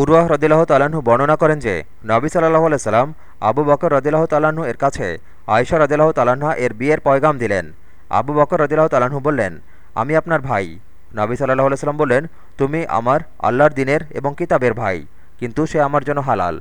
উরওয়াহ রদিল্লাহ তালাহু বর্ণনা করেন যে, নবী সাল্লাহ আলাইসাল্লাম আবু বকর রদিল্লাহ তালাহু এর কাছে আয়সা রদিল্লাহ তালাহা এর বিয়ের পয়গাম দিলেন। আবু বকর রদিল্লাহ তালাহু বললেন, আমি আপনার ভাই। নবী সাল্লাহ আলাইসাল্লাম বললেন, তুমি আমার আল্লাহর দিনের এবং কিতাবের ভাই, কিন্তু সে আমার জন্য হালাল।